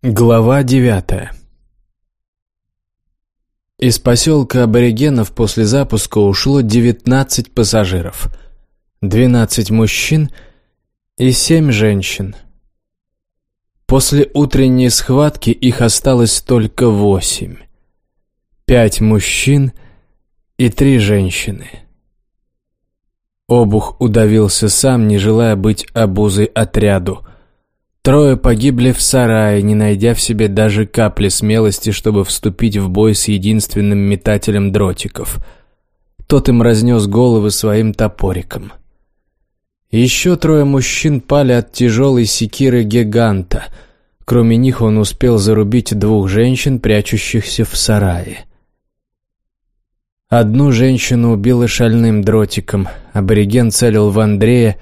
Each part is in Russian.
Глава девятая Из поселка аборигенов после запуска ушло 19 пассажиров, 12 мужчин и 7 женщин. После утренней схватки их осталось только 8. 5 мужчин и 3 женщины. Обух удавился сам, не желая быть обузой отряду – Трое погибли в сарае, не найдя в себе даже капли смелости, чтобы вступить в бой с единственным метателем дротиков. Тот им разнес головы своим топориком. Еще трое мужчин пали от тяжелой секиры гиганта. Кроме них он успел зарубить двух женщин, прячущихся в сарае. Одну женщину убило шальным дротиком. Абориген целил в Андрея,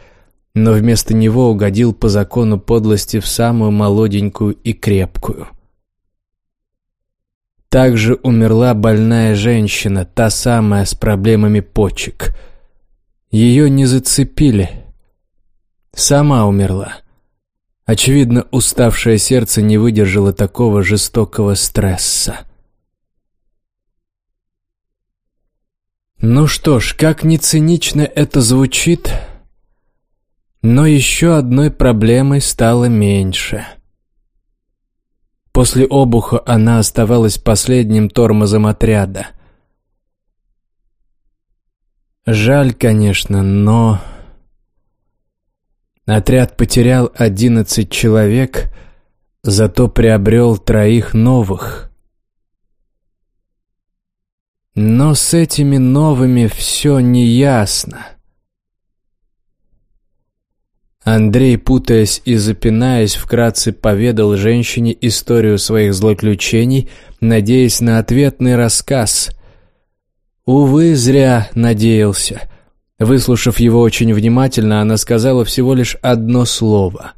но вместо него угодил по закону подлости в самую молоденькую и крепкую. Также умерла больная женщина, та самая с проблемами почек. Ее не зацепили. Сама умерла. Очевидно, уставшее сердце не выдержало такого жестокого стресса. Ну что ж, как ни цинично это звучит, но еще одной проблемой стало меньше. После обуха она оставалась последним тормозом отряда. Жаль, конечно, но... Отряд потерял одиннадцать человек, зато приобрел троих новых. Но с этими новыми все неясно. Андрей, путаясь и запинаясь, вкратце поведал женщине историю своих злоключений, надеясь на ответный рассказ. Увы, зря надеялся. Выслушав его очень внимательно, она сказала всего лишь одно слово.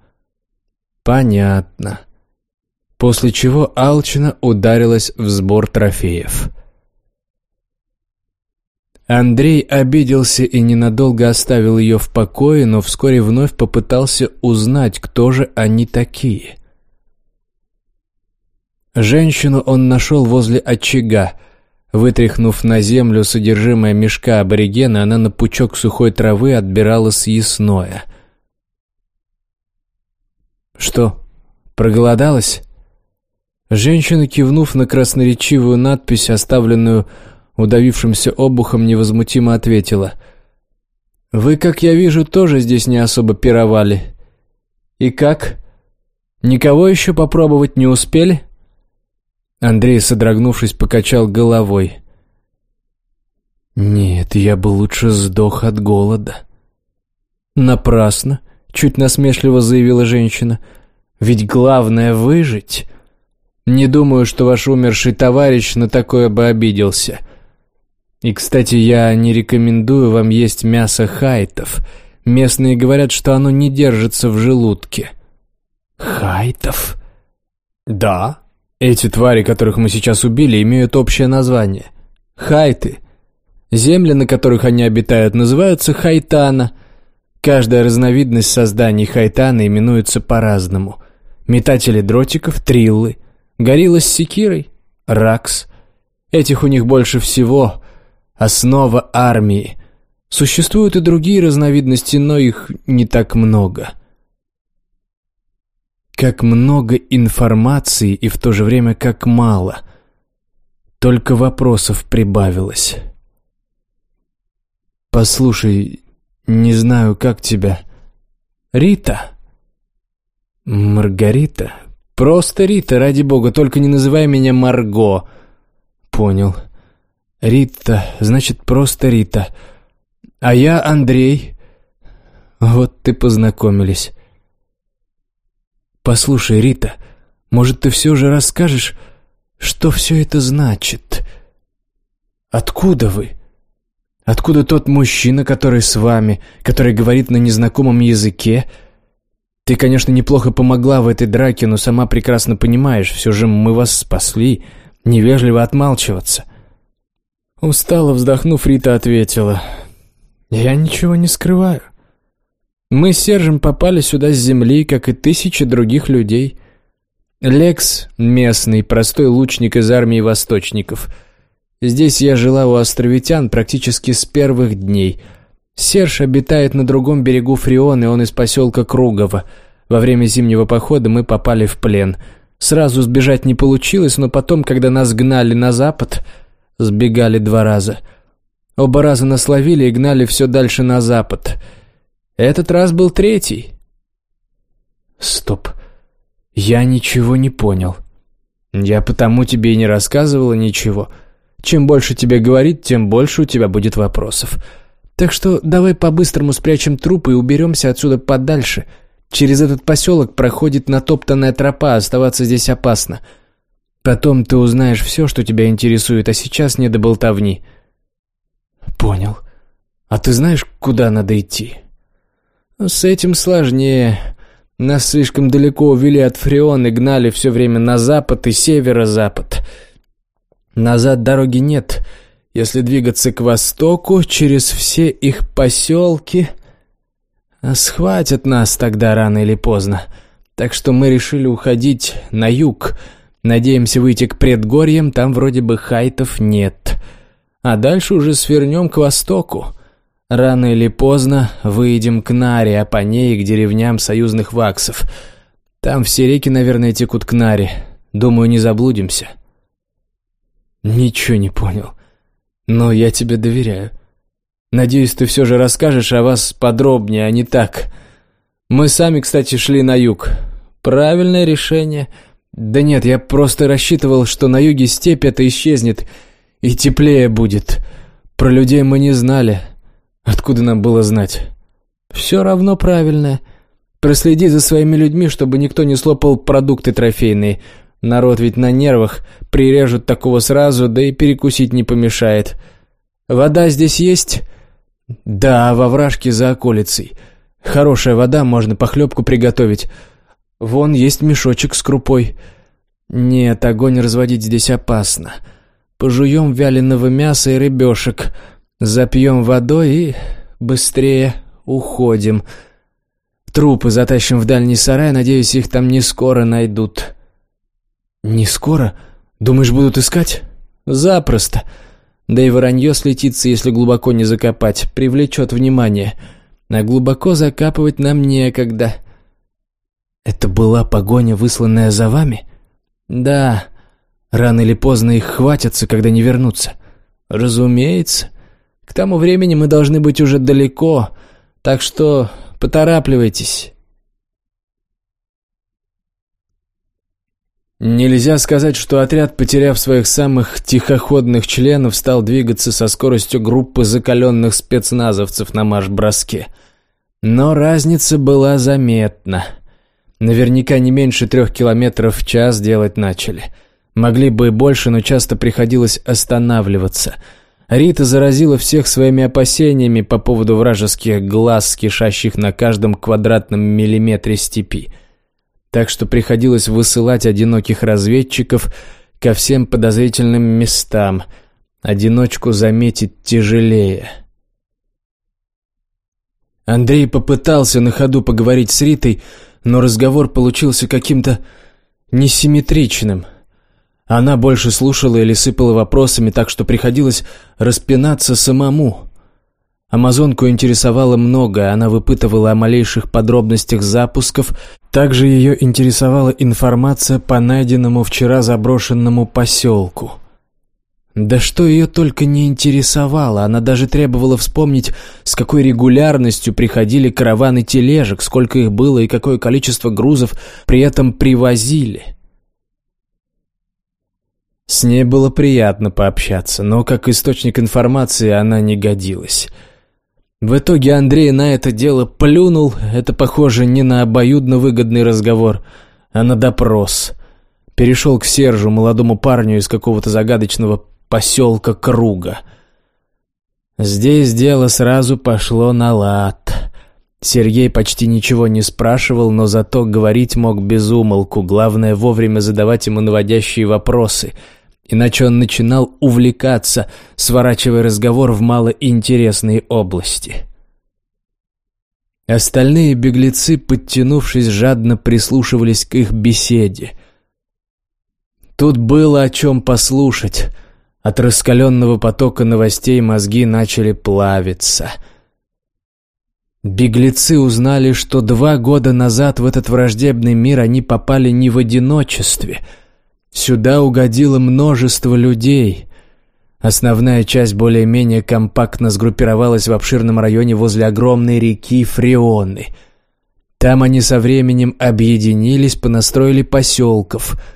«Понятно». После чего алчно ударилась в сбор трофеев. Андрей обиделся и ненадолго оставил ее в покое, но вскоре вновь попытался узнать, кто же они такие. Женщину он нашел возле очага. Вытряхнув на землю содержимое мешка аборигена, она на пучок сухой травы отбирала съестное. «Что, проголодалась?» Женщина, кивнув на красноречивую надпись, оставленную удавившимся обухом невозмутимо ответила. «Вы, как я вижу, тоже здесь не особо пировали. И как? Никого еще попробовать не успели?» Андрей, содрогнувшись, покачал головой. «Нет, я бы лучше сдох от голода». «Напрасно», — чуть насмешливо заявила женщина. «Ведь главное — выжить. Не думаю, что ваш умерший товарищ на такое бы обиделся. И, кстати, я не рекомендую вам есть мясо хайтов. Местные говорят, что оно не держится в желудке. Хайтов? Да. Эти твари, которых мы сейчас убили, имеют общее название. Хайты. Земли, на которых они обитают, называются хайтана. Каждая разновидность созданий хайтана именуется по-разному. Метатели дротиков – триллы. Горилла с секирой – ракс. Этих у них больше всего – основа армии. Существуют и другие разновидности, но их не так много. Как много информации и в то же время как мало. Только вопросов прибавилось. «Послушай, не знаю, как тебя...» «Рита?» «Маргарита?» «Просто Рита, ради бога, только не называй меня Марго». «Понял». Рита, значит, просто Рита. А я Андрей. Вот ты познакомились. Послушай, Рита, может, ты все же расскажешь, что все это значит? Откуда вы? Откуда тот мужчина, который с вами, который говорит на незнакомом языке? Ты, конечно, неплохо помогла в этой драке, но сама прекрасно понимаешь, все же мы вас спасли, невежливо отмалчиваться. Устало вздохнув, Рита ответила. «Я ничего не скрываю. Мы с Сержем попали сюда с земли, как и тысячи других людей. Лекс – местный, простой лучник из армии восточников. Здесь я жила у островитян практически с первых дней. Серж обитает на другом берегу Фрионы, он из поселка Кругово. Во время зимнего похода мы попали в плен. Сразу сбежать не получилось, но потом, когда нас гнали на запад, сбегали два раза. Оба раза нас ловили и гнали все дальше на запад. Этот раз был третий. Стоп. «Я ничего не понял. Я потому тебе и не рассказывала ничего. Чем больше тебе говорит, тем больше у тебя будет вопросов. Так что давай по-быстрому спрячем труп и уберемся отсюда подальше. Через этот поселок проходит натоптанная тропа, оставаться здесь опасно. Потом ты узнаешь все, что тебя интересует, а сейчас не до болтовни». «Понял. А ты знаешь, куда надо идти?» «С этим сложнее. Нас слишком далеко увели от Фреон и гнали все время на запад и северо-запад. Назад дороги нет. Если двигаться к востоку, через все их поселки... Схватят нас тогда рано или поздно. Так что мы решили уходить на юг. Надеемся выйти к предгорьям, там вроде бы хайтов нет. А дальше уже свернем к востоку. Рано или поздно выйдем к Наре, а по ней к деревням союзных ваксов. Там все реки, наверное, текут к Наре. Думаю, не заблудимся». «Ничего не понял. Но я тебе доверяю. Надеюсь, ты все же расскажешь о вас подробнее, а не так. Мы сами, кстати, шли на юг. Правильное решение. Да нет, я просто рассчитывал, что на юге степь это исчезнет и теплее будет. Про людей мы не знали». Откуда нам было знать? Все равно правильно. Проследи за своими людьми, чтобы никто не слопал продукты трофейные. Народ ведь на нервах, прирежут такого сразу, да и перекусить не помешает. Вода здесь есть? Да, во вражке за околицей. Хорошая вода, можно похлебку приготовить. Вон есть мешочек с крупой. Нет, огонь разводить здесь опасно. Пожуем вяленого мяса и рыбешек. Запьем водой и быстрее уходим. Трупы затащим в дальний сарай, надеюсь, их там не скоро найдут. Не скоро? Думаешь, будут искать? Запросто. Да и воронье слетится, если глубоко не закопать, привлечет внимание. А глубоко закапывать нам некогда. Это была погоня, высланная за вами? Да. Рано или поздно их хватятся, когда не вернутся. Разумеется. К тому времени мы должны быть уже далеко, так что поторапливайтесь». Нельзя сказать, что отряд, потеряв своих самых тихоходных членов, стал двигаться со скоростью группы закаленных спецназовцев на марш-броске. Но разница была заметна. Наверняка не меньше трех километров в час делать начали. Могли бы и больше, но часто приходилось останавливаться – Рита заразила всех своими опасениями по поводу вражеских глаз, кишащих на каждом квадратном миллиметре степи. Так что приходилось высылать одиноких разведчиков ко всем подозрительным местам. Одиночку заметить тяжелее. Андрей попытался на ходу поговорить с Ритой, но разговор получился каким-то несимметричным – она больше слушала или сыпала вопросами, так что приходилось распинаться самому. Амазонку интересовало многое, она выпытывала о малейших подробностях запусков, также ее интересовала информация по найденному вчера заброшенному поселку. Да что ее только не интересовало, она даже требовала вспомнить, с какой регулярностью приходили караваны тележек, сколько их было и какое количество грузов при этом привозили. С ней было приятно пообщаться, но как источник информации она не годилась. В итоге Андрей на это дело плюнул, это похоже не на обоюдно выгодный разговор, а на допрос. Перешел к Сержу, молодому парню из какого-то загадочного поселка Круга. Здесь дело сразу пошло на лад. Сергей почти ничего не спрашивал, но зато говорить мог без умолку, главное вовремя задавать ему наводящие вопросы — Иначе он начинал увлекаться, сворачивая разговор в малоинтересные области. Остальные беглецы, подтянувшись, жадно прислушивались к их беседе. Тут было о чем послушать. От раскаленного потока новостей мозги начали плавиться. Беглецы узнали, что два года назад в этот враждебный мир они попали не в одиночестве. Сюда угодило множество людей. Основная часть более-менее компактно сгруппировалась в обширном районе возле огромной реки Фреоны. Там они со временем объединились, понастроили поселков –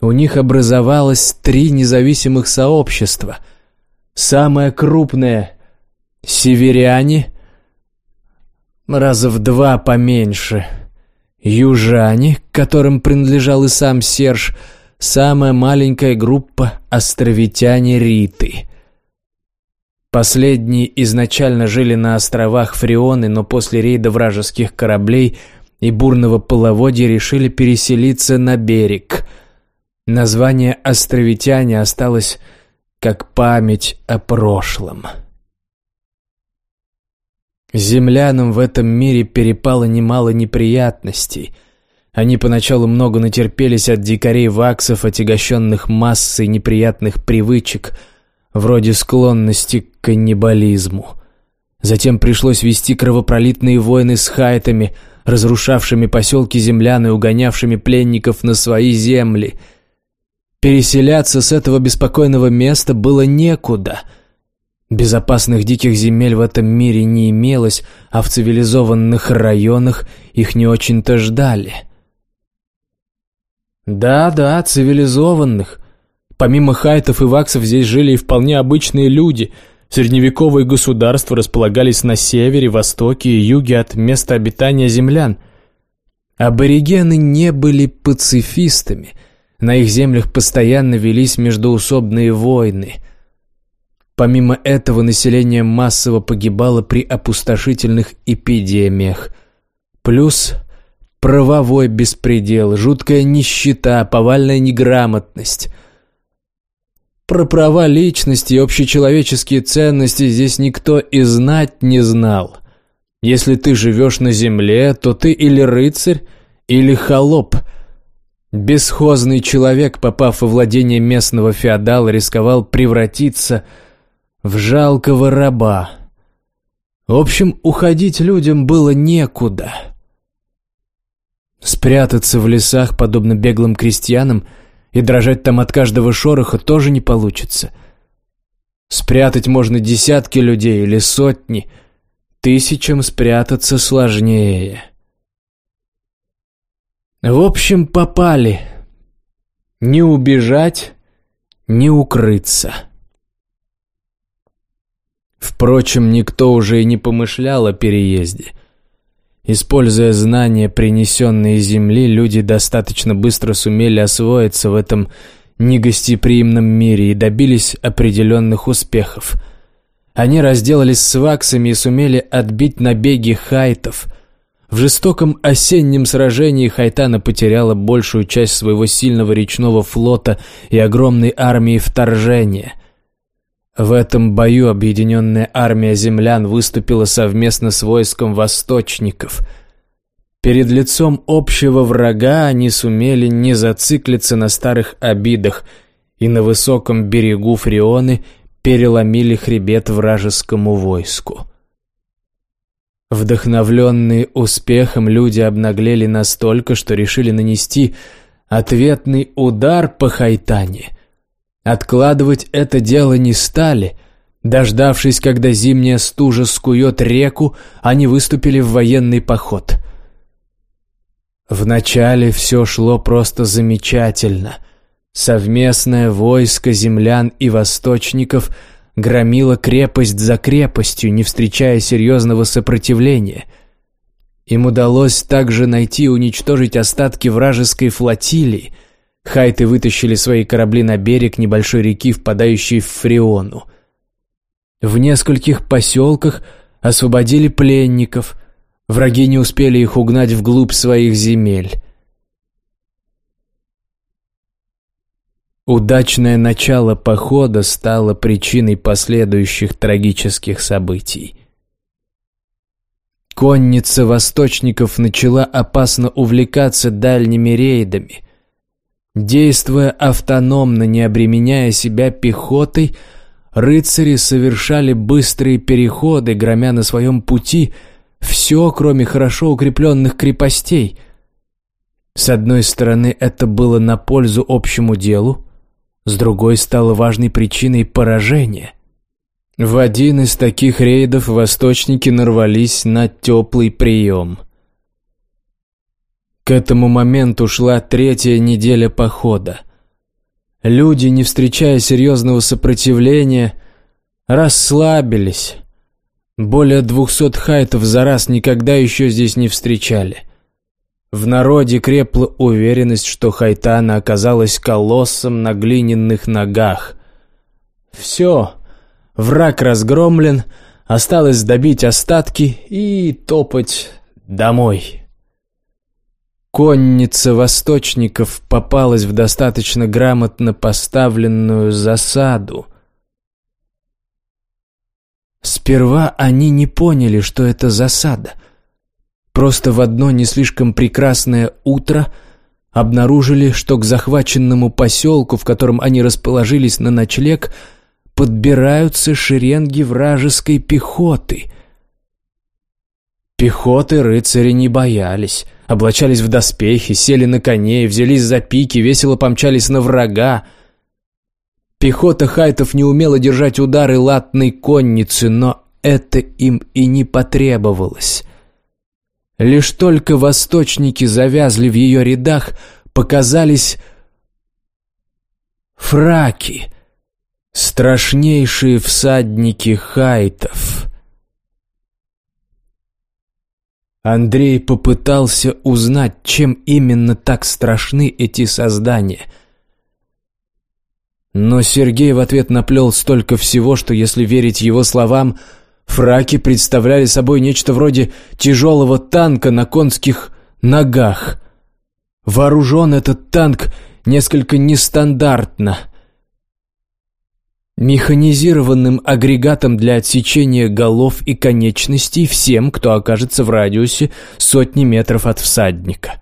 у них образовалось три независимых сообщества. Самое крупное — северяне, раза в два поменьше. Южане, которым принадлежал и сам Серж, самая маленькая группа — островитяне Риты. Последние изначально жили на островах Фрионы, но после рейда вражеских кораблей и бурного половодья решили переселиться на берег — Название «Островитяне» осталось как память о прошлом. Землянам в этом мире перепало немало неприятностей. Они поначалу много натерпелись от дикарей-ваксов, отягощенных массой неприятных привычек, вроде склонности к каннибализму. Затем пришлось вести кровопролитные войны с хайтами, разрушавшими поселки землян и угонявшими пленников на свои земли – Переселяться с этого беспокойного места было некуда. Безопасных диких земель в этом мире не имелось, а в цивилизованных районах их не очень-то ждали. Да-да, цивилизованных. Помимо хайтов и ваксов здесь жили и вполне обычные люди. Средневековые государства располагались на севере, востоке и юге от места обитания землян. Аборигены не были пацифистами – на их землях постоянно велись междоусобные войны. Помимо этого, население массово погибало при опустошительных эпидемиях. Плюс правовой беспредел, жуткая нищета, повальная неграмотность. Про права личности и общечеловеческие ценности здесь никто и знать не знал. Если ты живешь на земле, то ты или рыцарь, или холоп – Бесхозный человек, попав во владение местного феодала, рисковал превратиться в жалкого раба. В общем, уходить людям было некуда. Спрятаться в лесах, подобно беглым крестьянам, и дрожать там от каждого шороха тоже не получится. Спрятать можно десятки людей или сотни, тысячам спрятаться сложнее. В общем, попали. Не убежать, не укрыться. Впрочем, никто уже и не помышлял о переезде. Используя знания, принесенные из земли, люди достаточно быстро сумели освоиться в этом негостеприимном мире и добились определенных успехов. Они разделались с ваксами и сумели отбить набеги хайтов – в жестоком осеннем сражении Хайтана потеряла большую часть своего сильного речного флота и огромной армии вторжения. В этом бою объединенная армия землян выступила совместно с войском восточников. Перед лицом общего врага они сумели не зациклиться на старых обидах и на высоком берегу Фрионы переломили хребет вражескому войску. Вдохновленные успехом люди обнаглели настолько, что решили нанести ответный удар по Хайтане. Откладывать это дело не стали. Дождавшись, когда зимняя стужа скует реку, они выступили в военный поход. Вначале все шло просто замечательно. Совместное войско землян и восточников – громила крепость за крепостью, не встречая серьезного сопротивления. Им удалось также найти и уничтожить остатки вражеской флотилии. Хайты вытащили свои корабли на берег небольшой реки, впадающей в Фреону. В нескольких поселках освободили пленников. Враги не успели их угнать вглубь своих земель. Удачное начало похода стало причиной последующих трагических событий. Конница восточников начала опасно увлекаться дальними рейдами. Действуя автономно, не обременяя себя пехотой, рыцари совершали быстрые переходы, громя на своем пути все, кроме хорошо укрепленных крепостей. С одной стороны, это было на пользу общему делу, с другой стало важной причиной поражения. В один из таких рейдов восточники нарвались на теплый прием. К этому моменту шла третья неделя похода. Люди, не встречая серьезного сопротивления, расслабились. Более двухсот хайтов за раз никогда еще здесь не встречали. В народе крепла уверенность, что Хайтана оказалась колоссом на глиняных ногах. Все, враг разгромлен, осталось добить остатки и топать домой. Конница восточников попалась в достаточно грамотно поставленную засаду. Сперва они не поняли, что это засада. Просто в одно не слишком прекрасное утро обнаружили, что к захваченному поселку, в котором они расположились на ночлег, подбираются шеренги вражеской пехоты. Пехоты рыцари не боялись облачались в доспехи, сели на коней, взялись за пики, весело помчались на врага. Пехота хайтов не умела держать удары латной конницы, но это им и не потребовалось. Лишь только восточники завязли в ее рядах, показались фраки, страшнейшие всадники хайтов. Андрей попытался узнать, чем именно так страшны эти создания. Но Сергей в ответ наплел столько всего, что, если верить его словам, фраки представляли собой нечто вроде тяжелого танка на конских ногах. Вооружен этот танк несколько нестандартно – механизированным агрегатом для отсечения голов и конечностей всем, кто окажется в радиусе сотни метров от всадника.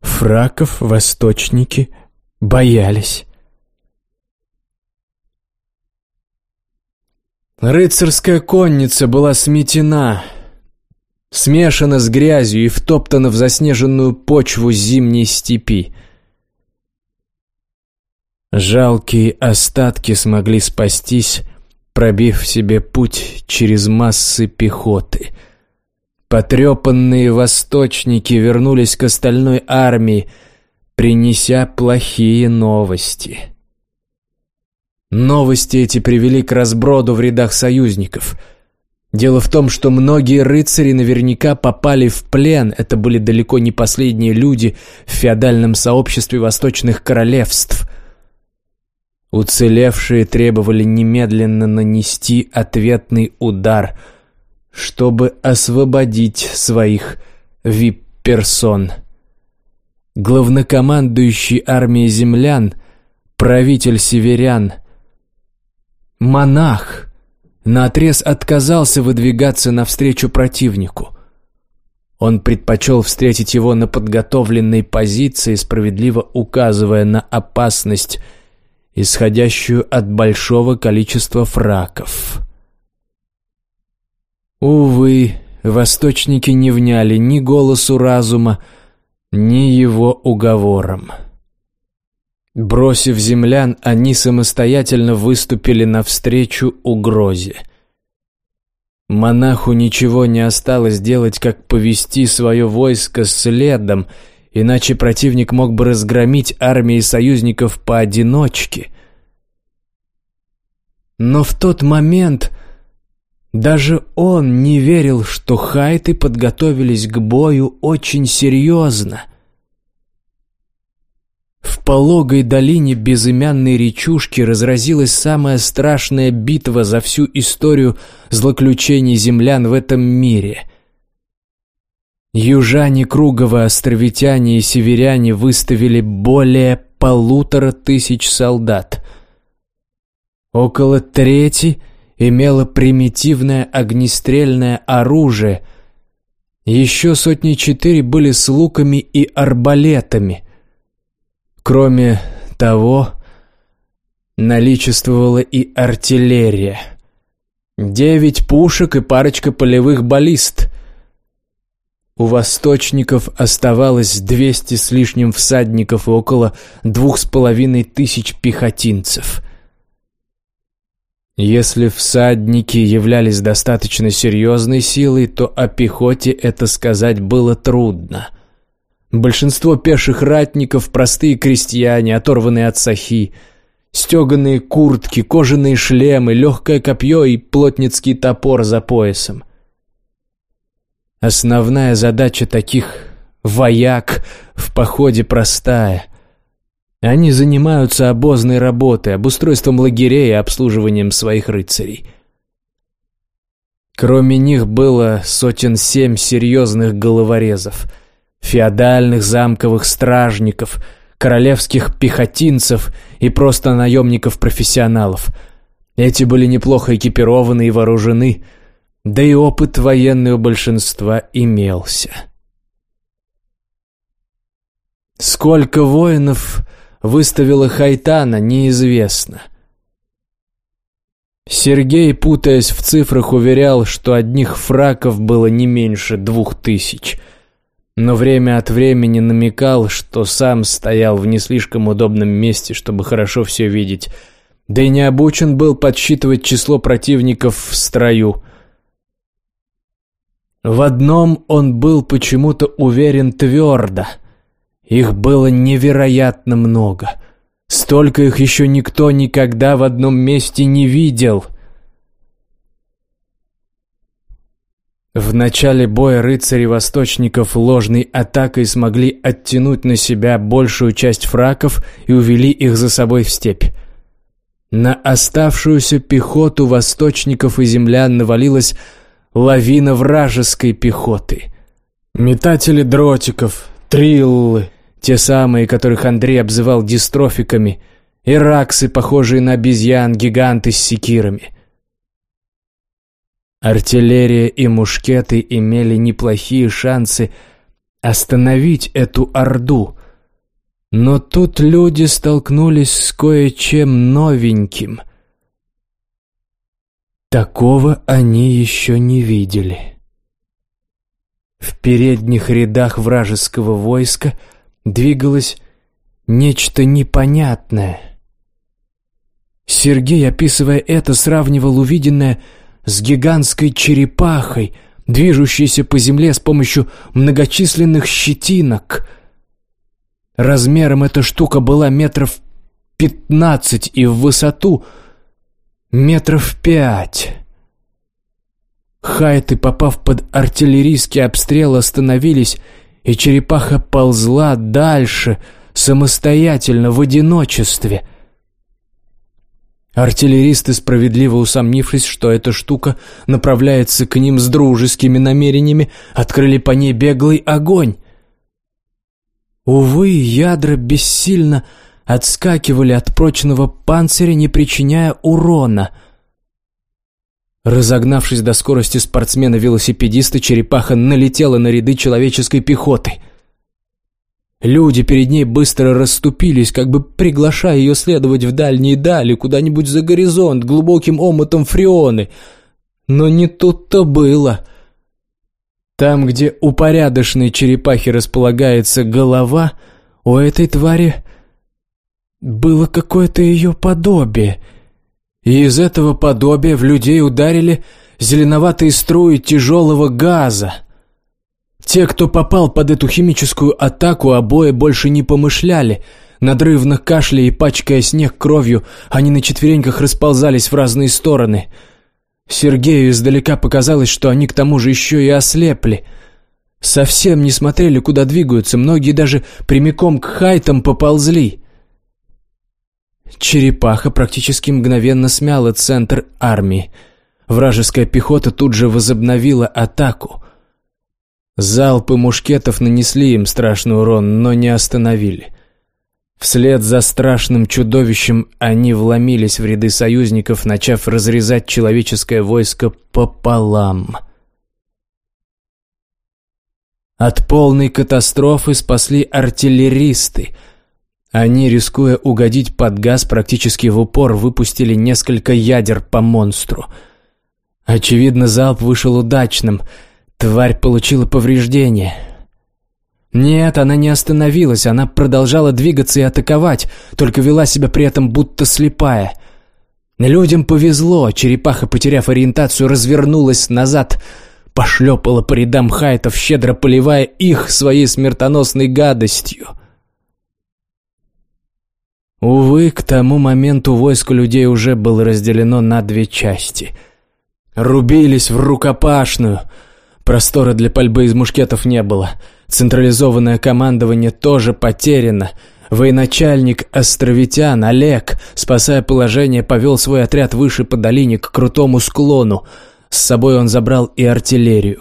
Фраков восточники боялись. Рыцарская конница была сметена, смешана с грязью и втоптана в заснеженную почву зимней степи – Жалкие остатки смогли спастись, пробив себе путь через массы пехоты. Потрепанные восточники вернулись к остальной армии, принеся плохие новости. Новости эти привели к разброду в рядах союзников. Дело в том, что многие рыцари наверняка попали в плен, это были далеко не последние люди в феодальном сообществе восточных королевств – Уцелевшие требовали немедленно нанести ответный удар, чтобы освободить своих вип-персон. Главнокомандующий армией землян, правитель северян, монах, наотрез отказался выдвигаться навстречу противнику. Он предпочел встретить его на подготовленной позиции, справедливо указывая на опасность – исходящую от большого количества фраков. Увы, восточники не вняли ни голосу разума, ни его уговорам. Бросив землян, они самостоятельно выступили навстречу угрозе. Монаху ничего не осталось делать, как повести свое войско следом иначе противник мог бы разгромить армии союзников поодиночке. Но в тот момент даже он не верил, что хайты подготовились к бою очень серьезно. В пологой долине безымянной речушки разразилась самая страшная битва за всю историю злоключений землян в этом мире — Южане Кругово, островитяне и северяне выставили более полутора тысяч солдат. Около трети имело примитивное огнестрельное оружие Еще сотни четыре были с луками и арбалетами. Кроме того, наличествовала и артиллерия. Девять пушек и парочка полевых баллист. У восточников оставалось двести с лишним всадников и около двух с половиной тысяч пехотинцев. Если всадники являлись достаточно серьезной силой, то о пехоте это сказать было трудно. Большинство пеших ратников – простые крестьяне, оторванные от сахи, стеганые куртки, кожаные шлемы, легкое копье и плотницкий топор за поясом. Основная задача таких вояк в походе простая – они занимаются обозной работой, обустройством лагерей и обслуживанием своих рыцарей. Кроме них было сотен семь серьезных головорезов, феодальных замковых стражников, королевских пехотинцев и просто наемников-профессионалов. Эти были неплохо экипированы и вооружены, да и опыт военный у большинства имелся. Сколько воинов выставила Хайтана, неизвестно. Сергей, путаясь в цифрах, уверял, что одних фраков было не меньше двух тысяч, но время от времени намекал, что сам стоял в не слишком удобном месте, чтобы хорошо все видеть, да и не обучен был подсчитывать число противников в строю. В одном он был почему-то уверен твердо — их было невероятно много. Столько их еще никто никогда в одном месте не видел. В начале боя рыцари-восточников ложной атакой смогли оттянуть на себя большую часть фраков и увели их за собой в степь. На оставшуюся пехоту восточников и землян навалилась лавина вражеской пехоты. Метатели дротиков, триллы, те самые, которых Андрей обзывал дистрофиками, и раксы, похожие на обезьян, гиганты с секирами. Артиллерия и мушкеты имели неплохие шансы остановить эту орду. Но тут люди столкнулись с кое-чем новеньким. Такого они еще не видели. В передних рядах вражеского войска – двигалось нечто непонятное. Сергей, описывая это, сравнивал увиденное с гигантской черепахой, движущейся по земле с помощью многочисленных щетинок. Размером эта штука была метров пятнадцать и в высоту метров пять. Хайты, попав под артиллерийский обстрел, остановились и черепаха ползла дальше, самостоятельно, в одиночестве. Артиллеристы, справедливо усомнившись, что эта штука направляется к ним с дружескими намерениями, открыли по ней беглый огонь. Увы, ядра бессильно отскакивали от прочного панциря, не причиняя урона — Разогнавшись до скорости спортсмена-велосипедиста, черепаха налетела на ряды человеческой пехоты. Люди перед ней быстро расступились, как бы приглашая ее следовать в дальние дали, куда-нибудь за горизонт, глубоким омутом фреоны. Но не тут-то было. Там, где у порядочной черепахи располагается голова, у этой твари было какое-то ее подобие — и из этого подобия в людей ударили зеленоватые струи тяжелого газа. Те, кто попал под эту химическую атаку, обои больше не помышляли. Надрывно кашляя и пачкая снег кровью, они на четвереньках расползались в разные стороны. Сергею издалека показалось, что они к тому же еще и ослепли. Совсем не смотрели, куда двигаются, многие даже прямиком к хайтам поползли. Черепаха практически мгновенно смяла центр армии. Вражеская пехота тут же возобновила атаку. Залпы мушкетов нанесли им страшный урон, но не остановили. Вслед за страшным чудовищем они вломились в ряды союзников, начав разрезать человеческое войско пополам. От полной катастрофы спасли артиллеристы. Они, рискуя угодить под газ, практически в упор выпустили несколько ядер по монстру. Очевидно, залп вышел удачным. Тварь получила повреждения. Нет, она не остановилась, она продолжала двигаться и атаковать, только вела себя при этом будто слепая. Людям повезло, черепаха, потеряв ориентацию, развернулась назад, пошлепала по рядам хайтов, щедро поливая их своей смертоносной гадостью. Увы, к тому моменту войско людей уже было разделено на две части. Рубились в рукопашную. Простора для пальбы из мушкетов не было. Централизованное командование тоже потеряно — Военачальник островитян Олег, спасая положение, повел свой отряд выше по долине к крутому склону. С собой он забрал и артиллерию.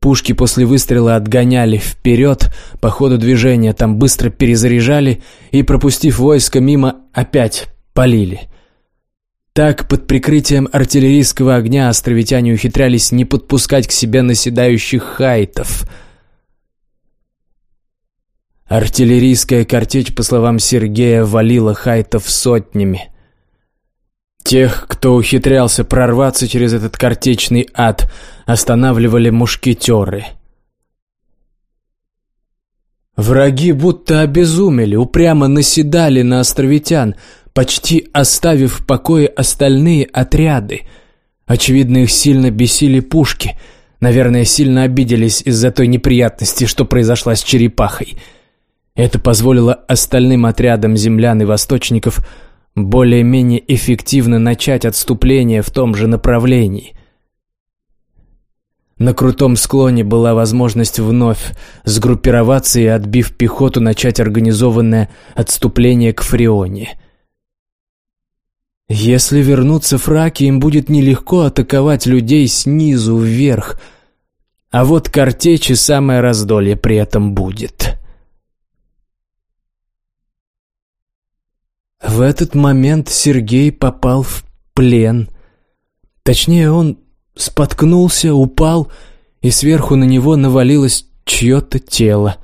Пушки после выстрела отгоняли вперед, по ходу движения там быстро перезаряжали и, пропустив войско мимо, опять полили. Так, под прикрытием артиллерийского огня островитяне ухитрялись не подпускать к себе наседающих хайтов – Артиллерийская картечь, по словам Сергея, валила хайтов сотнями. Тех, кто ухитрялся прорваться через этот картечный ад, останавливали мушкетеры. Враги будто обезумели, упрямо наседали на островитян, почти оставив в покое остальные отряды. Очевидно, их сильно бесили пушки. Наверное, сильно обиделись из-за той неприятности, что произошла с черепахой — это позволило остальным отрядам землян и восточников более-менее эффективно начать отступление в том же направлении. На крутом склоне была возможность вновь сгруппироваться и, отбив пехоту, начать организованное отступление к Фрионе. Если вернуться фраки, им будет нелегко атаковать людей снизу вверх, а вот картечи самое раздолье при этом будет. В этот момент Сергей попал в плен. Точнее, он споткнулся, упал, и сверху на него навалилось чье-то тело.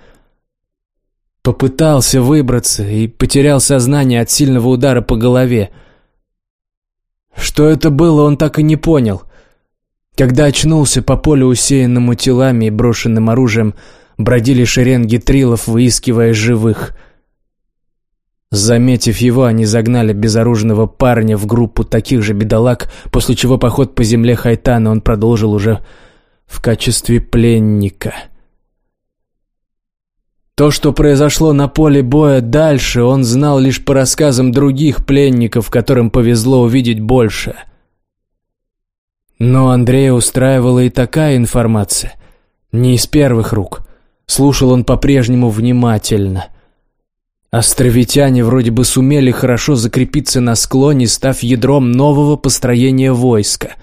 Попытался выбраться и потерял сознание от сильного удара по голове. Что это было, он так и не понял. Когда очнулся по полю, усеянному телами и брошенным оружием, бродили шеренги трилов, выискивая живых — Заметив его, они загнали безоружного парня в группу таких же бедолаг, после чего поход по земле Хайтана он продолжил уже в качестве пленника. То, что произошло на поле боя дальше, он знал лишь по рассказам других пленников, которым повезло увидеть больше. Но Андрея устраивала и такая информация. Не из первых рук. Слушал он по-прежнему внимательно – Островитяне вроде бы сумели хорошо закрепиться на склоне, став ядром нового построения войска.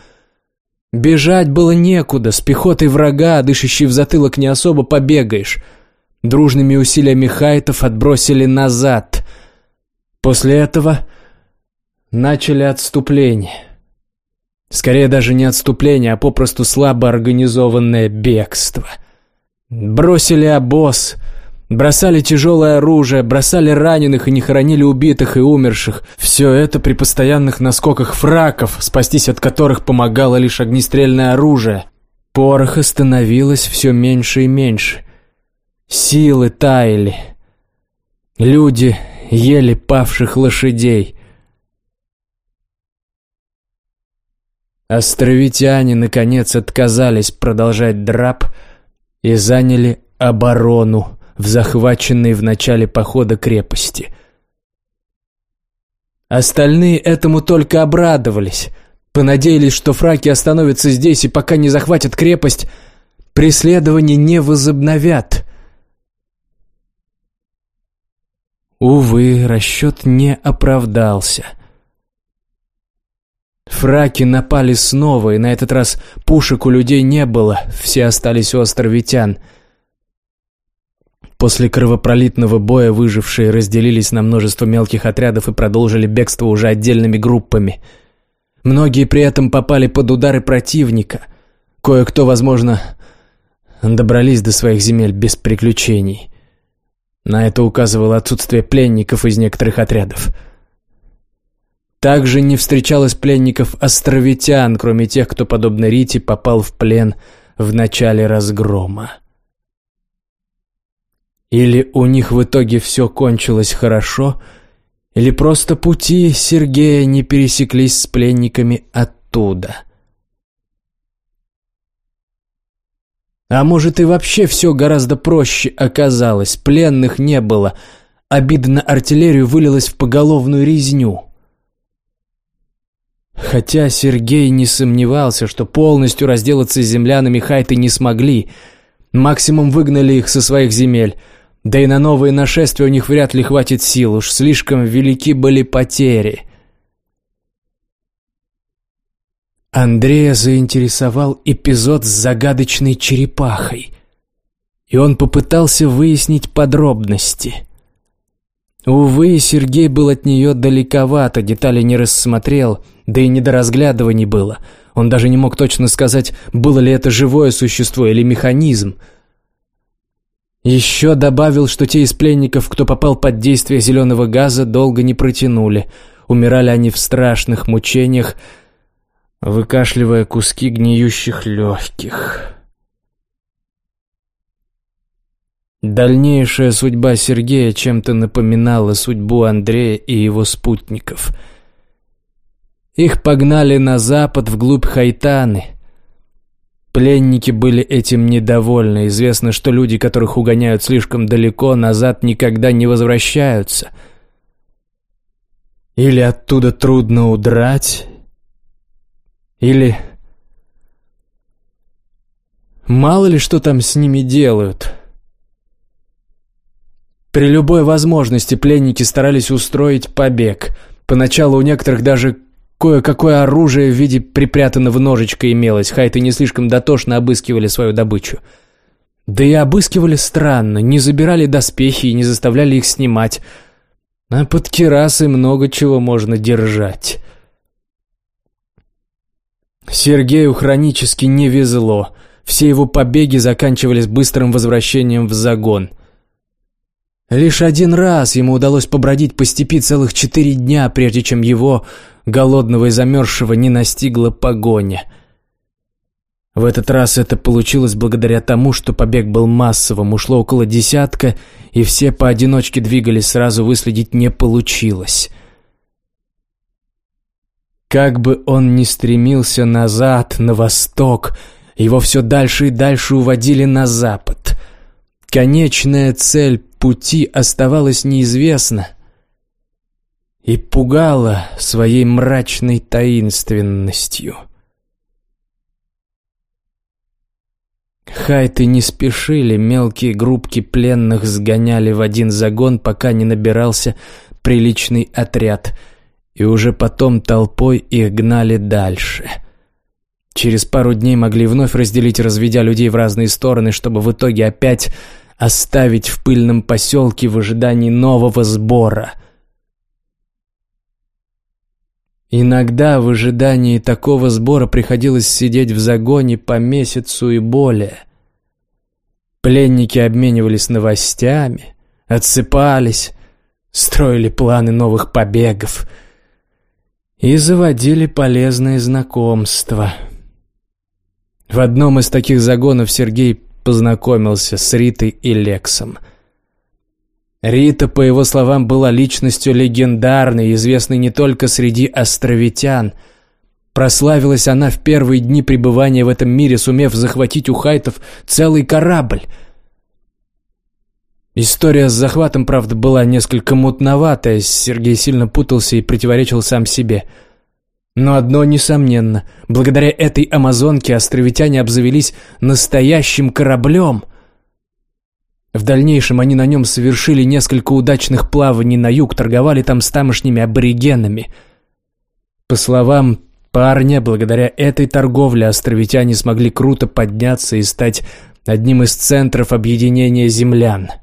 Бежать было некуда, с пехотой врага, дышащей в затылок, не особо побегаешь. Дружными усилиями хайтов отбросили назад. После этого начали отступление. Скорее даже не отступление, а попросту слабо организованное бегство. Бросили обоз — Бросали тяжелое оружие, бросали раненых и не хоронили убитых и умерших. Все это при постоянных наскоках фраков, спастись от которых помогало лишь огнестрельное оружие. Пороха становилось все меньше и меньше. Силы таяли. Люди ели павших лошадей. Островитяне, наконец, отказались продолжать драп и заняли оборону в захваченной в начале похода крепости. Остальные этому только обрадовались, понадеялись, что фраки остановятся здесь и пока не захватят крепость, преследование не возобновят. Увы, расчет не оправдался. Фраки напали снова, и на этот раз пушек у людей не было, все остались у островитян — После кровопролитного боя выжившие разделились на множество мелких отрядов и продолжили бегство уже отдельными группами. Многие при этом попали под удары противника. Кое-кто, возможно, добрались до своих земель без приключений. На это указывало отсутствие пленников из некоторых отрядов. Также не встречалось пленников-островитян, кроме тех, кто, подобно Рите, попал в плен в начале разгрома. Или у них в итоге все кончилось хорошо, или просто пути Сергея не пересеклись с пленниками оттуда. А может и вообще все гораздо проще оказалось, пленных не было, обида на артиллерию вылилась в поголовную резню. Хотя Сергей не сомневался, что полностью разделаться с землянами хайты не смогли, максимум выгнали их со своих земель, да и на новые нашествия у них вряд ли хватит сил, уж слишком велики были потери. Андрея заинтересовал эпизод с загадочной черепахой, и он попытался выяснить подробности. Увы, Сергей был от нее далековато, детали не рассмотрел, да и не до разглядываний было. Он даже не мог точно сказать, было ли это живое существо или механизм. Еще добавил, что те из пленников, кто попал под действие зеленого газа, долго не протянули. Умирали они в страшных мучениях, выкашливая куски гниющих легких. Дальнейшая судьба Сергея чем-то напоминала судьбу Андрея и его спутников. Их погнали на запад, вглубь Хайтаны. Пленники были этим недовольны. Известно, что люди, которых угоняют слишком далеко, назад никогда не возвращаются. Или оттуда трудно удрать, или... Мало ли что там с ними делают. При любой возможности пленники старались устроить побег. Поначалу у некоторых даже кое-какое оружие в виде припрятанного ножичка имелось. Хайты не слишком дотошно обыскивали свою добычу. Да и обыскивали странно, не забирали доспехи и не заставляли их снимать. А под керасой много чего можно держать. Сергею хронически не везло. Все его побеги заканчивались быстрым возвращением в загон. Лишь один раз ему удалось побродить по степи целых четыре дня, прежде чем его, голодного и замерзшего, не настигла погоня. В этот раз это получилось благодаря тому, что побег был массовым, ушло около десятка, и все поодиночке двигались, сразу выследить не получилось. Как бы он ни стремился назад, на восток, его все дальше и дальше уводили на запад. Конечная цель пути оставалась неизвестна и пугала своей мрачной таинственностью. Хайты не спешили, мелкие группки пленных сгоняли в один загон, пока не набирался приличный отряд – и уже потом толпой их гнали дальше. Через пару дней могли вновь разделить, разведя людей в разные стороны, чтобы в итоге опять оставить в пыльном поселке в ожидании нового сбора. Иногда в ожидании такого сбора приходилось сидеть в загоне по месяцу и более. Пленники обменивались новостями, отсыпались, строили планы новых побегов — и заводили полезные знакомства. В одном из таких загонов Сергей познакомился с Ритой и Лексом. Рита, по его словам, была личностью легендарной, известной не только среди островитян. Прославилась она в первые дни пребывания в этом мире, сумев захватить у хайтов целый корабль – История с захватом, правда, была несколько мутноватая, Сергей сильно путался и противоречил сам себе. Но одно несомненно, благодаря этой амазонке островитяне обзавелись настоящим кораблем. В дальнейшем они на нем совершили несколько удачных плаваний на юг, торговали там с тамошними аборигенами. По словам парня, благодаря этой торговле островитяне смогли круто подняться и стать одним из центров объединения землян –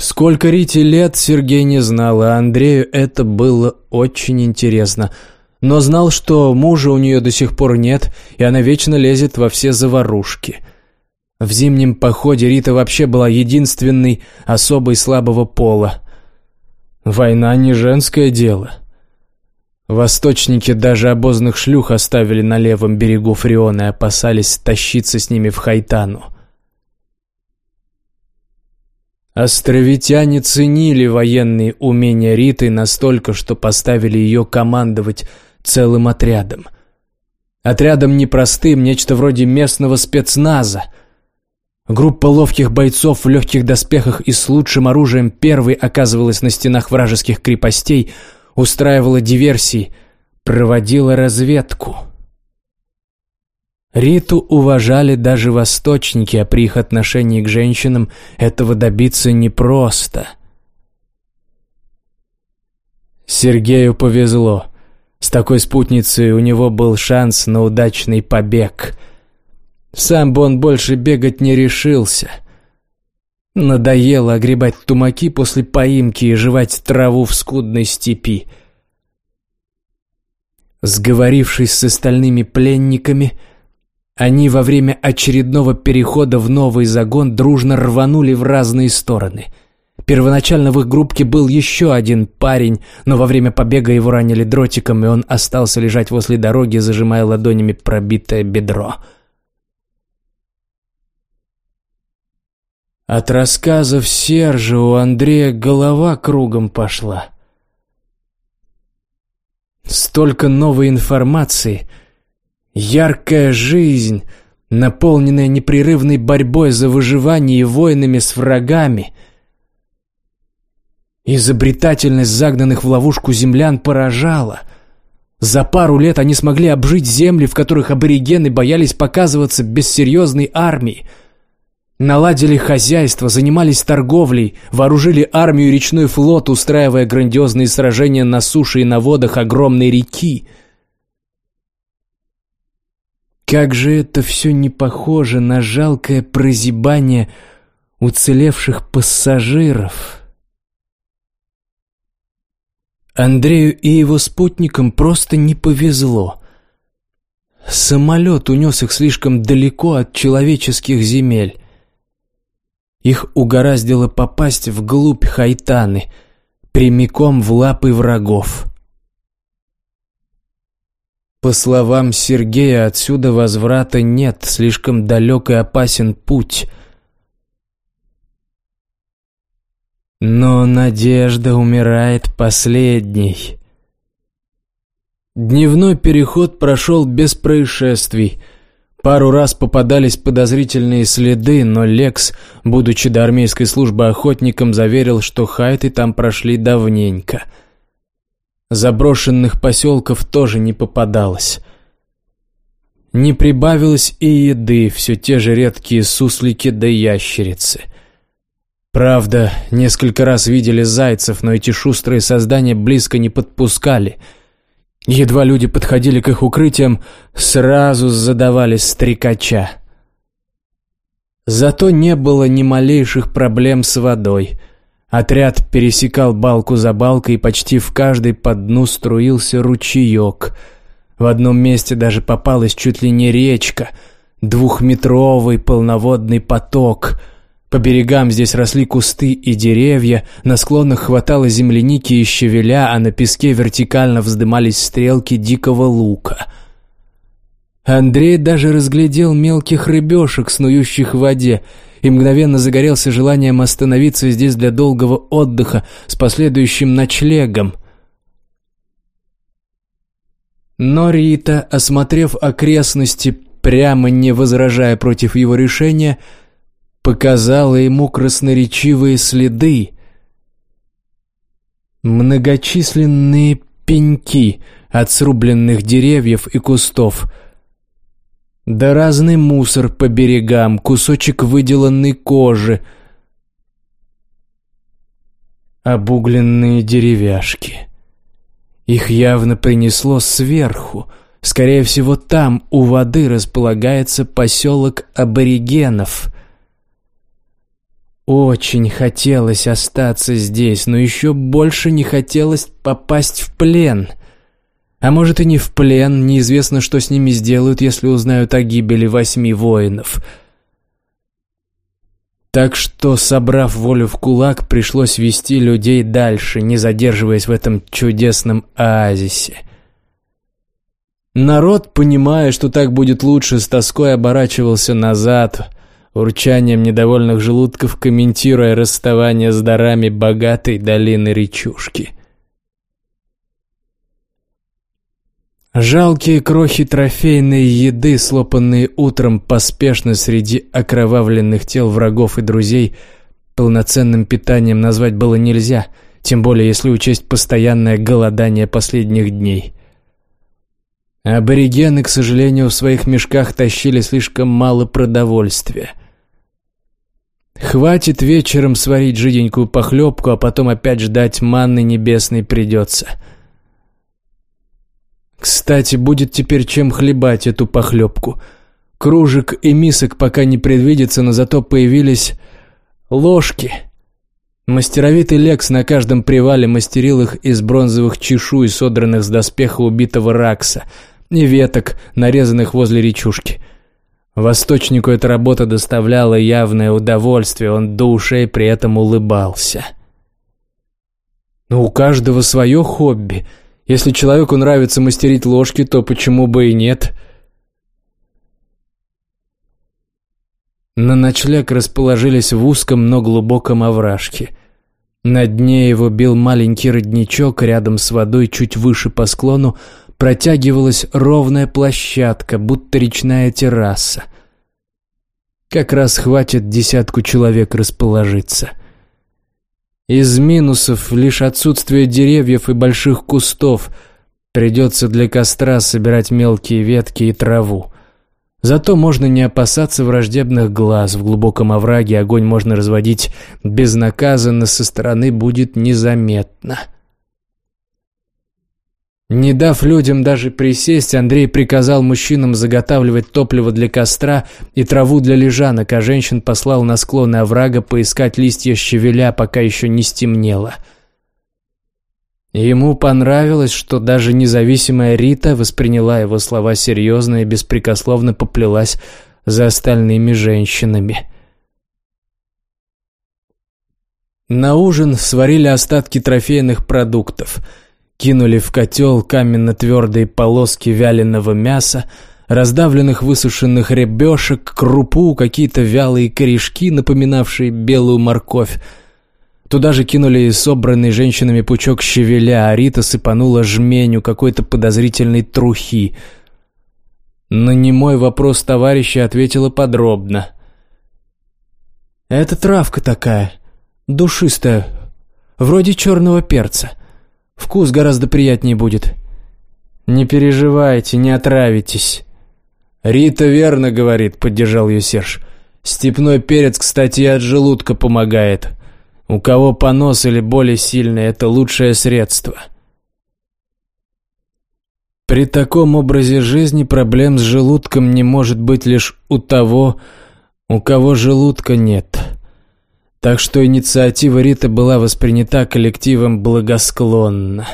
Сколько Рите лет, Сергей не знал, а Андрею это было очень интересно. но знал, что мужа у нее до сих пор нет, и она вечно лезет во все заварушки. В зимнем походе Рита вообще была единственной особой слабого пола. Война не женское дело. Восточники даже обозных шлюх оставили на левом берегу Фриона и опасались тащиться с ними в Хайтану. Островитяне ценили военные умения Риты настолько, что поставили ее командовать целым отрядом. Отрядом непростым, нечто вроде местного спецназа. Группа ловких бойцов в легких доспехах и с лучшим оружием первой оказывалась на стенах вражеских крепостей – устраивала диверсии, проводила разведку. Риту уважали даже восточники, а при их отношении к женщинам этого добиться непросто. Сергею повезло. С такой спутницей у него был шанс на удачный побег. Сам бы он больше бегать не решился. Надоело огребать тумаки после поимки и жевать траву в скудной степи. Сговорившись с остальными пленниками, они во время очередного перехода в новый загон дружно рванули в разные стороны. Первоначально в их группке был еще один парень, но во время побега его ранили дротиком, и он остался лежать возле дороги, зажимая ладонями пробитое бедро. От рассказов Сержа у Андрея голова кругом пошла. Столько новой информации. Яркая жизнь, наполненная непрерывной борьбой за выживание и войнами с врагами. Изобретательность загнанных в ловушку землян поражала. За пару лет они смогли обжить земли, в которых аборигены боялись показываться без серьезной армии – Наладили хозяйство, занимались торговлей, вооружили армию и речной флот, устраивая грандиозные сражения на суше и на водах огромной реки. Как же это все не похоже на жалкое прозябание уцелевших пассажиров. Андрею и его спутникам просто не повезло. Самолет унес их слишком далеко от человеческих земель. Их угораздило попасть вглубь Хайтаны, прямиком в лапы врагов. По словам Сергея, отсюда возврата нет, слишком далек и опасен путь. Но надежда умирает последней. Дневной переход прошел без происшествий – Пару раз попадались подозрительные следы, но Лекс, будучи до армейской службы охотником, заверил, что хайты там прошли давненько. Заброшенных поселков тоже не попадалось. Не прибавилось и еды, все те же редкие суслики да ящерицы. Правда, несколько раз видели зайцев, но эти шустрые создания близко не подпускали — Едва люди подходили к их укрытиям, сразу задавались стрекача. Зато не было ни малейших проблем с водой. Отряд пересекал балку за балкой, и почти в каждой по дну струился ручеек. В одном месте даже попалась чуть ли не речка, двухметровый полноводный поток — по берегам здесь росли кусты и деревья, на склонах хватало земляники и щавеля, а на песке вертикально вздымались стрелки дикого лука. Андрей даже разглядел мелких рыбешек, снующих в воде, и мгновенно загорелся желанием остановиться здесь для долгого отдыха с последующим ночлегом. Но Рита, осмотрев окрестности, прямо не возражая против его решения, — показала ему красноречивые следы. Многочисленные пеньки от срубленных деревьев и кустов, да разный мусор по берегам, кусочек выделанной кожи, обугленные деревяшки. Их явно принесло сверху. Скорее всего, там, у воды, располагается поселок аборигенов — очень хотелось остаться здесь, но еще больше не хотелось попасть в плен. А может и не в плен, неизвестно, что с ними сделают, если узнают о гибели восьми воинов. Так что, собрав волю в кулак, пришлось вести людей дальше, не задерживаясь в этом чудесном оазисе. Народ, понимая, что так будет лучше, с тоской оборачивался назад, урчанием недовольных желудков комментируя расставание с дарами богатой долины речушки. Жалкие крохи трофейной еды, слопанные утром поспешно среди окровавленных тел врагов и друзей, полноценным питанием назвать было нельзя, тем более если учесть постоянное голодание последних дней. Аборигены, к сожалению, в своих мешках тащили слишком мало продовольствия. Хватит вечером сварить жиденькую похлебку, а потом опять ждать манны небесной придется – кстати, будет теперь чем хлебать эту похлебку. Кружек и мисок пока не предвидится, но зато появились ложки. Мастеровитый Лекс на каждом привале мастерил их из бронзовых чешуй, содранных с доспеха убитого Ракса, и веток, нарезанных возле речушки. Восточнику эта работа доставляла явное удовольствие, он до ушей при этом улыбался. Но у каждого свое хобби — если человеку нравится мастерить ложки, то почему бы и нет? На ночлег расположились в узком, но глубоком овражке. На дне его бил маленький родничок, рядом с водой, чуть выше по склону, протягивалась ровная площадка, будто речная терраса. Как раз хватит десятку человек расположиться. Из минусов лишь отсутствие деревьев и больших кустов. Придется для костра собирать мелкие ветки и траву. Зато можно не опасаться враждебных глаз. В глубоком овраге огонь можно разводить безнаказанно, со стороны будет незаметно. Не дав людям даже присесть, Андрей приказал мужчинам заготавливать топливо для костра и траву для лежанок, а женщин послал на склоны оврага поискать листья щавеля, пока еще не стемнело. Ему понравилось, что даже независимая Рита восприняла его слова серьезно и беспрекословно поплелась за остальными женщинами. На ужин сварили остатки трофейных продуктов – Кинули в котел каменно-твердые полоски вяленого мяса, раздавленных высушенных ребешек, крупу, какие-то вялые корешки, напоминавшие белую морковь. Туда же кинули и собранный женщинами пучок щавеля, а Рита сыпанула жменю какой-то подозрительной трухи. На немой вопрос товарища ответила подробно. «Это травка такая, душистая, вроде черного перца. Вкус гораздо приятнее будет. Не переживайте, не отравитесь. Рита верно говорит, поддержал ее Серж. Степной перец, кстати, от желудка помогает. У кого понос или боли сильные, это лучшее средство. При таком образе жизни проблем с желудком не может быть лишь у того, у кого желудка нет. Так что инициатива Риты была воспринята коллективом благосклонно.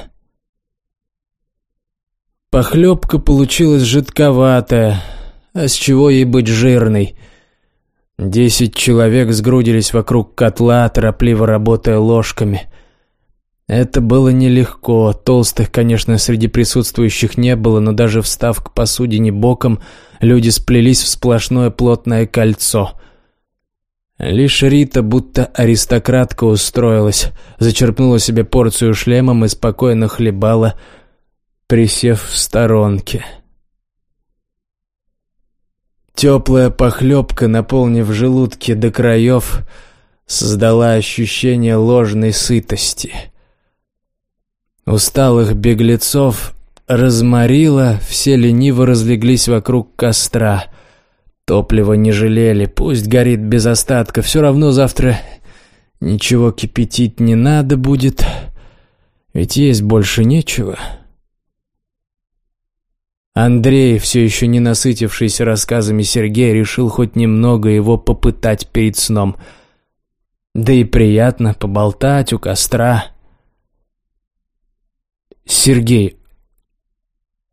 Похлебка получилась жидковатая, а с чего ей быть жирной? Десять человек сгрудились вокруг котла, торопливо работая ложками. Это было нелегко, толстых, конечно, среди присутствующих не было, но даже встав к посудине боком, люди сплелись в сплошное плотное кольцо — Лишь Рита, будто аристократка, устроилась, зачерпнула себе порцию шлемом и спокойно хлебала, присев в сторонке. Теплая похлебка, наполнив желудки до краев, создала ощущение ложной сытости. Усталых беглецов разморила, все лениво разлеглись вокруг костра — Топлива не жалели, пусть горит без остатка, все равно завтра ничего кипятить не надо будет, ведь есть больше нечего. Андрей, все еще не насытившийся рассказами Сергея, решил хоть немного его попытать перед сном. Да и приятно поболтать у костра. «Сергей,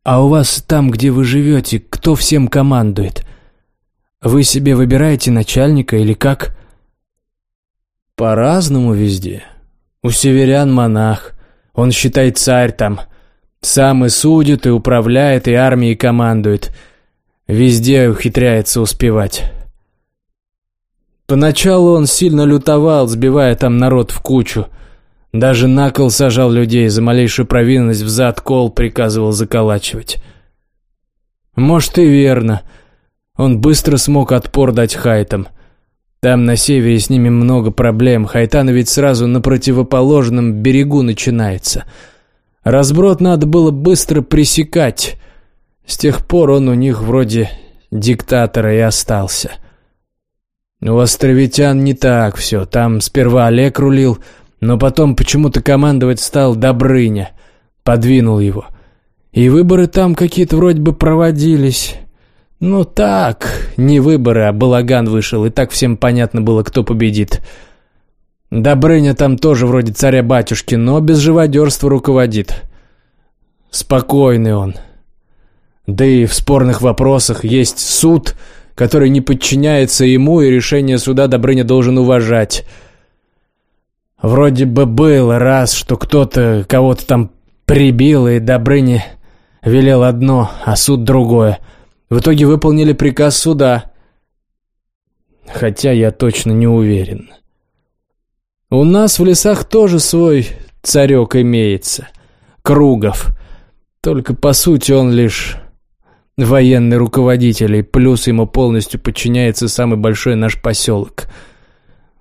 «А у вас там, где вы живете, кто всем командует? Вы себе выбираете начальника или как?» «По-разному везде. У северян монах. Он, считай, царь там. Сам и судит, и управляет, и армией командует. Везде ухитряется успевать». Поначалу он сильно лютовал, сбивая там народ в кучу. Даже на кол сажал людей, за малейшую провинность в кол приказывал заколачивать. Может и верно. Он быстро смог отпор дать хайтам. Там на севере с ними много проблем. Хайтана ведь сразу на противоположном берегу начинается. Разброд надо было быстро пресекать. С тех пор он у них вроде диктатора и остался. У островитян не так все. Там сперва Олег рулил, но потом почему-то командовать стал Добрыня. Подвинул его. И выборы там какие-то вроде бы проводились. Ну так, не выборы, а балаган вышел, и так всем понятно было, кто победит. Добрыня там тоже вроде царя-батюшки, но без живодерства руководит. Спокойный он. Да и в спорных вопросах есть суд, который не подчиняется ему, и решение суда Добрыня должен уважать. Вроде бы было раз, что кто-то кого-то там прибил, и Добрыня велел одно, а суд другое. В итоге выполнили приказ суда. Хотя я точно не уверен. У нас в лесах тоже свой царек имеется. Кругов. Только по сути он лишь военный руководитель, и плюс ему полностью подчиняется самый большой наш поселок —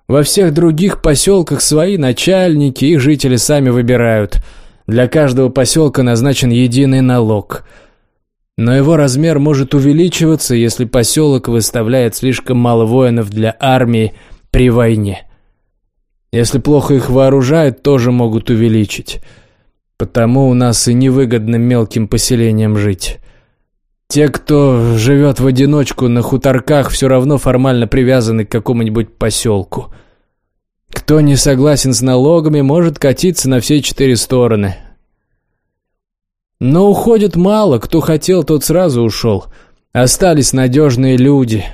во всех других поселках свои начальники, их жители сами выбирают. Для каждого поселка назначен единый налог. Но его размер может увеличиваться, если поселок выставляет слишком мало воинов для армии при войне. Если плохо их вооружают, тоже могут увеличить. Потому у нас и невыгодно мелким поселениям жить. Те, кто живет в одиночку на хуторках, все равно формально привязаны к какому-нибудь поселку. Кто не согласен с налогами, может катиться на все четыре стороны. Но уходит мало, кто хотел, тот сразу ушел. Остались надежные люди.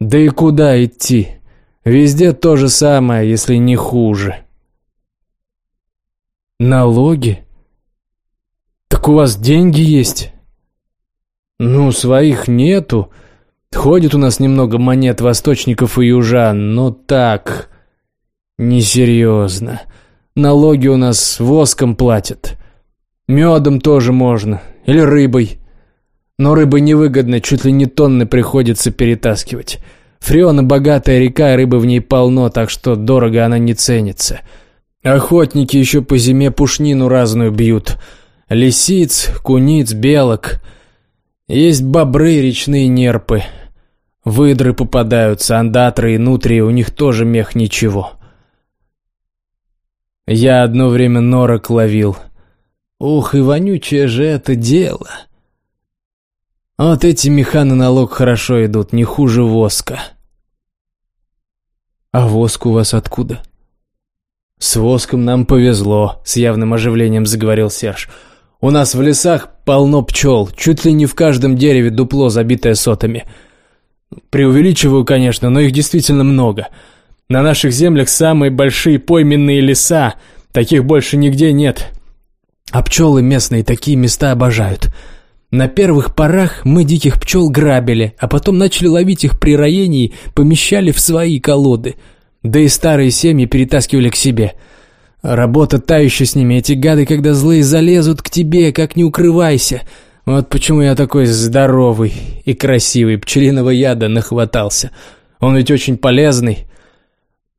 Да и куда идти? Везде то же самое, если не хуже. Налоги? Так у вас деньги есть? Ну, своих нету. Ходит у нас немного монет восточников и южан, но так... «Несерьезно. Налоги у нас воском платят. Медом тоже можно. Или рыбой. Но рыбы невыгодно, чуть ли не тонны приходится перетаскивать. Фреона богатая река, рыбы в ней полно, так что дорого она не ценится. Охотники еще по зиме пушнину разную бьют. Лисиц, куниц, белок. Есть бобры, речные нерпы. Выдры попадаются, андатры и нутрии, у них тоже мех ничего. Я одно время норок ловил. Ух, и вонючее же это дело. Вот эти меха на налог хорошо идут, не хуже воска. А воск у вас откуда? С воском нам повезло, с явным оживлением заговорил Серж. У нас в лесах полно пчел, чуть ли не в каждом дереве дупло, забитое сотами. Преувеличиваю, конечно, но их действительно много. На наших землях самые большие пойменные леса, таких больше нигде нет. А пчелы местные такие места обожают. На первых порах мы диких пчел грабили, а потом начали ловить их при роении, помещали в свои колоды. Да и старые семьи перетаскивали к себе. Работа та еще с ними, эти гады, когда злые залезут к тебе, как не укрывайся. Вот почему я такой здоровый и красивый, пчелиного яда нахватался. Он ведь очень полезный.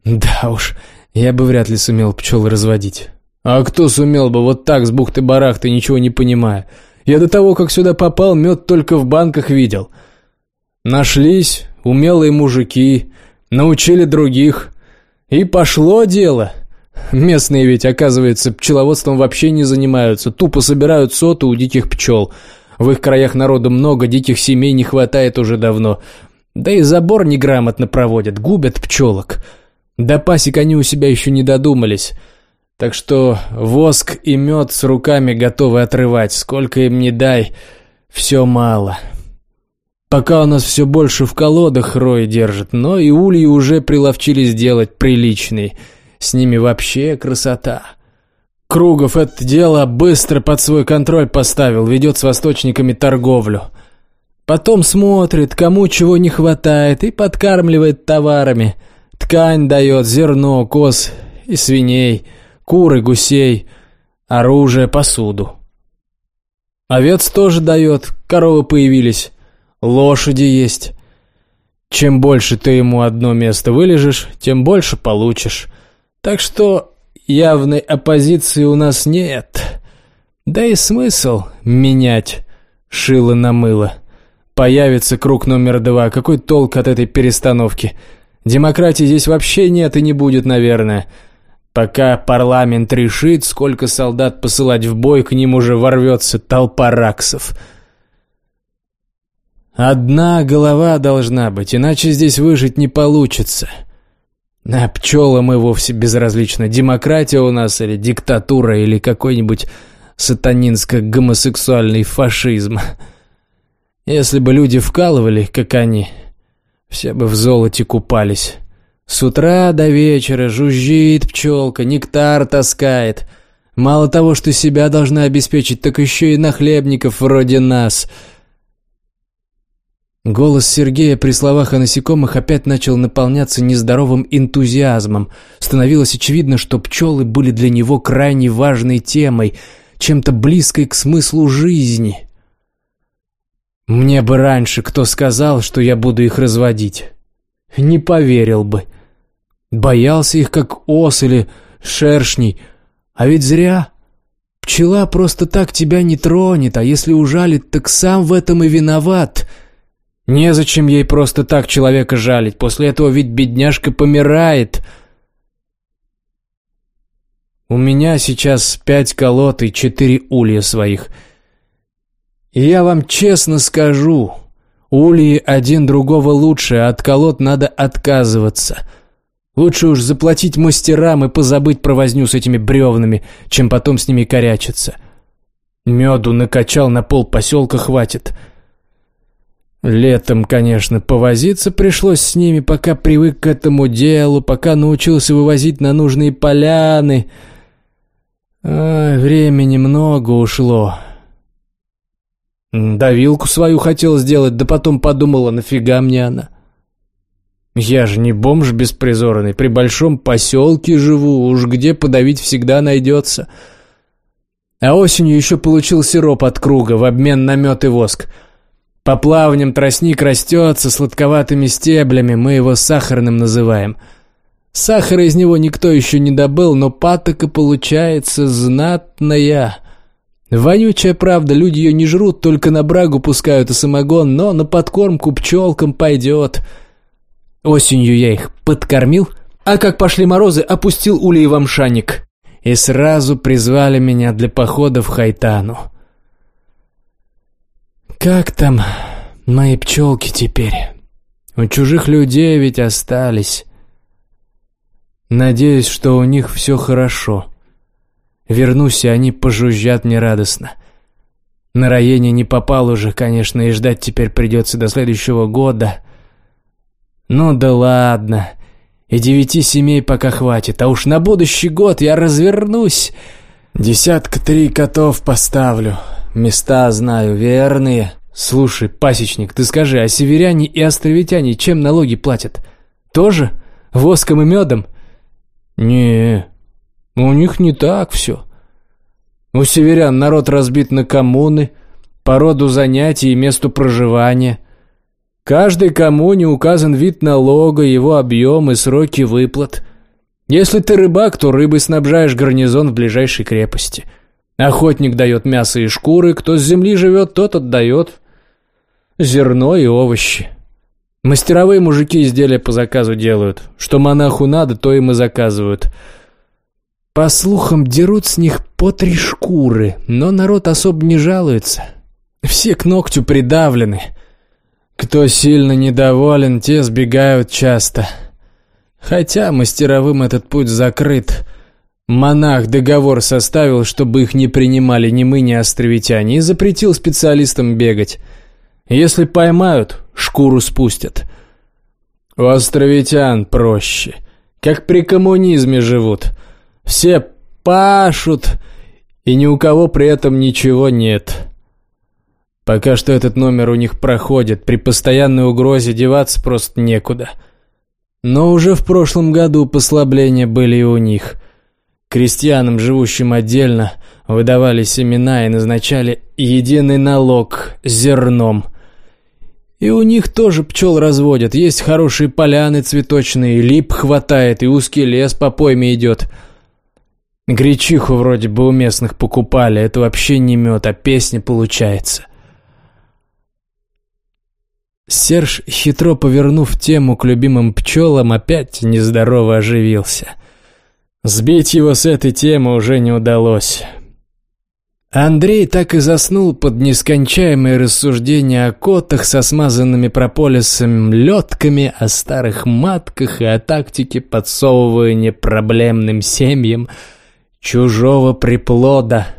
Да уж, я бы вряд ли сумел пчел разводить. А кто сумел бы вот так с бухты-барахты, ничего не понимая? Я до того, как сюда попал, мед только в банках видел. Нашлись умелые мужики, научили других. И пошло дело. Местные ведь, оказывается, пчеловодством вообще не занимаются, тупо собирают соты у диких пчел. В их краях народу много, диких семей не хватает уже давно. Да и забор неграмотно проводят, губят пчелок. До пасек они у себя еще не додумались. Так что воск и мед с руками готовы отрывать, сколько им не дай, все мало. Пока у нас все больше в колодах рой держит, но и ульи уже приловчились делать приличный. С ними вообще красота. Кругов это дело быстро под свой контроль поставил, ведет с восточниками торговлю. Потом смотрит, кому чего не хватает, и подкармливает товарами. Ткань дает, зерно, коз и свиней, куры, гусей, оружие, посуду. Овец тоже дает, коровы появились, лошади есть. Чем больше ты ему одно место вылежешь, тем больше получишь. Так что явной оппозиции у нас нет. Да и смысл менять шило на мыло. Появится круг номер два. Какой толк от этой перестановки? Демократии здесь вообще нет и не будет, наверное. Пока парламент решит, сколько солдат посылать в бой, к ним уже ворвется толпа раксов. Одна голова должна быть, иначе здесь выжить не получится. А пчелам и вовсе безразлично, демократия у нас или диктатура, или какой-нибудь сатанинско-гомосексуальный фашизм. Если бы люди вкалывали, как они, все бы в золоте купались. С утра до вечера жужжит пчелка, нектар таскает. Мало того, что себя должна обеспечить, так еще и нахлебников вроде нас. Голос Сергея при словах о насекомых опять начал наполняться нездоровым энтузиазмом. Становилось очевидно, что пчелы были для него крайне важной темой, чем-то близкой к смыслу жизни. Мне бы раньше кто сказал, что я буду их разводить. Не поверил бы. Боялся их, как ос или шершней. А ведь зря. Пчела просто так тебя не тронет, а если ужалит, так сам в этом и виноват. Незачем ей просто так человека жалить, после этого ведь бедняжка помирает. У меня сейчас пять колод и четыре улья своих — и я вам честно скажу, ульи один другого лучше, а от колод надо отказываться. Лучше уж заплатить мастерам и позабыть про возню с этими бревнами, чем потом с ними корячиться. Меду накачал на пол поселка хватит. Летом, конечно, повозиться пришлось с ними, пока привык к этому делу, пока научился вывозить на нужные поляны. Ой, времени много ушло. Давилку свою хотел сделать, да потом подумала, нафига мне она. Я же не бомж беспризорный, при большом поселке живу, уж где подавить всегда найдется. А осенью еще получил сироп от круга в обмен на мед и воск. По плавням тростник растет со сладковатыми стеблями, мы его сахарным называем. Сахара из него никто еще не добыл, но патока получается знатная. Вонючая правда, люди ее не жрут, только на брагу пускают и самогон, но на подкормку пчелкам пойдет. Осенью я их подкормил, а как пошли морозы, опустил улей в амшаник. И сразу призвали меня для похода в Хайтану. Как там мои пчелки теперь? У чужих людей ведь остались. Надеюсь, что у них все хорошо. — Вернусь, и они пожужжат мне радостно. На Раене не попал уже, конечно, и ждать теперь придется до следующего года. Ну да ладно, и девяти семей пока хватит, а уж на будущий год я развернусь. Десятка три котов поставлю, места знаю, верные. Слушай, пасечник, ты скажи, а северяне и островитяне чем налоги платят? Тоже? Воском и медом? не у них не так все. У северян народ разбит на коммуны, по роду занятий и месту проживания. Каждой коммуне указан вид налога, его объем и сроки выплат. Если ты рыбак, то рыбой снабжаешь гарнизон в ближайшей крепости. Охотник дает мясо и шкуры, кто с земли живет, тот отдает зерно и овощи. Мастеровые мужики изделия по заказу делают. Что монаху надо, то им и заказывают – по слухам, дерут с них по три шкуры, но народ особо не жалуется. Все к ногтю придавлены. Кто сильно недоволен, те сбегают часто. Хотя мастеровым этот путь закрыт. Монах договор составил, чтобы их не принимали ни мы, ни островитяне, и запретил специалистам бегать. Если поймают, шкуру спустят. У островитян проще. Как при коммунизме живут. Все пашут, и ни у кого при этом ничего нет. Пока что этот номер у них проходит, при постоянной угрозе деваться просто некуда. Но уже в прошлом году послабления были и у них – Крестьянам, живущим отдельно, выдавали семена и назначали единый налог с зерном. И у них тоже пчел разводят, есть хорошие поляны цветочные, лип хватает, и узкий лес по пойме идет. Гречиху вроде бы у местных покупали, это вообще не мед, а песня получается. Серж, хитро повернув тему к любимым пчелам, опять нездорово оживился. Сбить его с этой темы уже не удалось. Андрей так и заснул под нескончаемые рассуждения о котах со смазанными прополисом летками, о старых матках и о тактике подсовывания проблемным семьям чужого приплода –